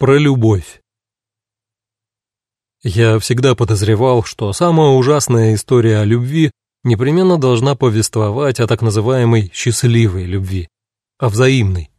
Про любовь. Я всегда подозревал, что самая ужасная история о любви непременно должна повествовать о так называемой «счастливой любви», о взаимной.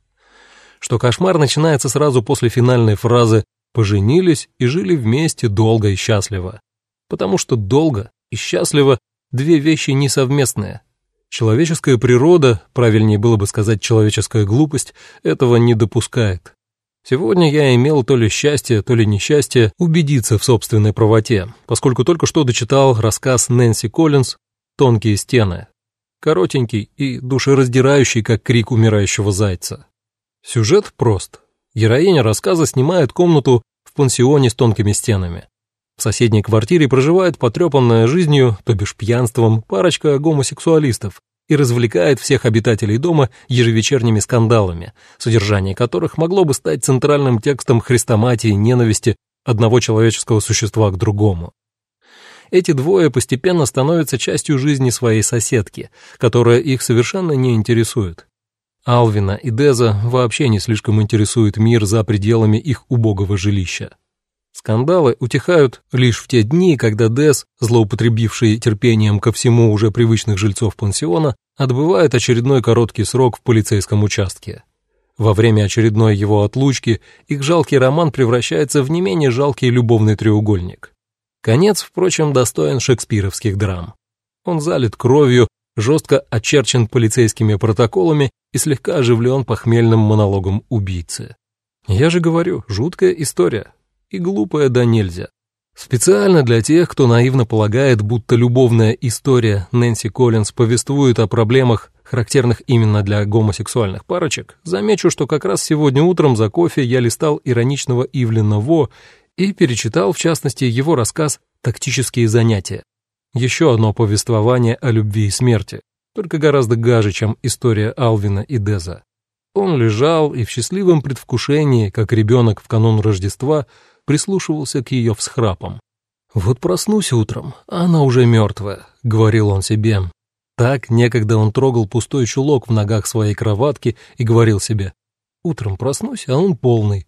Что кошмар начинается сразу после финальной фразы «поженились и жили вместе долго и счастливо», потому что долго и счастливо – две вещи несовместные. Человеческая природа, правильнее было бы сказать человеческая глупость, этого не допускает. Сегодня я имел то ли счастье, то ли несчастье убедиться в собственной правоте, поскольку только что дочитал рассказ Нэнси Коллинз «Тонкие стены». Коротенький и душераздирающий, как крик умирающего зайца. Сюжет прост. Героиня рассказа снимает комнату в пансионе с тонкими стенами. В соседней квартире проживает потрепанная жизнью, то бишь пьянством, парочка гомосексуалистов, и развлекает всех обитателей дома ежевечерними скандалами, содержание которых могло бы стать центральным текстом хрестоматии ненависти одного человеческого существа к другому. Эти двое постепенно становятся частью жизни своей соседки, которая их совершенно не интересует. Алвина и Деза вообще не слишком интересует мир за пределами их убогого жилища. Скандалы утихают лишь в те дни, когда Дес, злоупотребивший терпением ко всему уже привычных жильцов пансиона, отбывает очередной короткий срок в полицейском участке. Во время очередной его отлучки их жалкий роман превращается в не менее жалкий любовный треугольник. Конец, впрочем, достоин шекспировских драм. Он залит кровью, жестко очерчен полицейскими протоколами и слегка оживлен похмельным монологом убийцы. Я же говорю, жуткая история, и глупая да нельзя. Специально для тех, кто наивно полагает, будто любовная история Нэнси Коллинз повествует о проблемах, характерных именно для гомосексуальных парочек, замечу, что как раз сегодня утром за кофе я листал ироничного Ивлина Во и перечитал, в частности, его рассказ «Тактические занятия». Еще одно повествование о любви и смерти, только гораздо гаже, чем история Алвина и Деза. Он лежал и в счастливом предвкушении, как ребенок в канун Рождества, прислушивался к ее всхрапам. «Вот проснусь утром, а она уже мертвая», — говорил он себе. Так некогда он трогал пустой чулок в ногах своей кроватки и говорил себе, «Утром проснусь, а он полный».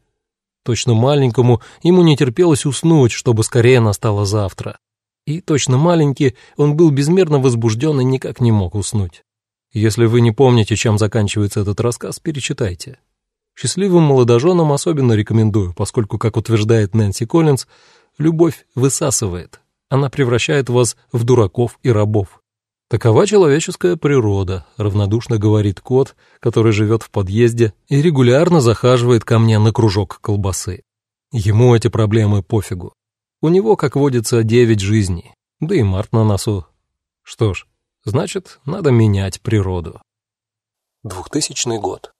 Точно маленькому ему не терпелось уснуть, чтобы скорее настало завтра. И точно маленький он был безмерно возбужден и никак не мог уснуть. Если вы не помните, чем заканчивается этот рассказ, перечитайте. Счастливым молодоженам особенно рекомендую, поскольку, как утверждает Нэнси Коллинз, любовь высасывает. Она превращает вас в дураков и рабов. Такова человеческая природа, равнодушно говорит кот, который живет в подъезде и регулярно захаживает ко мне на кружок колбасы. Ему эти проблемы пофигу. У него, как водится, девять жизней, да и март на носу. Что ж, значит, надо менять природу. 2000 год.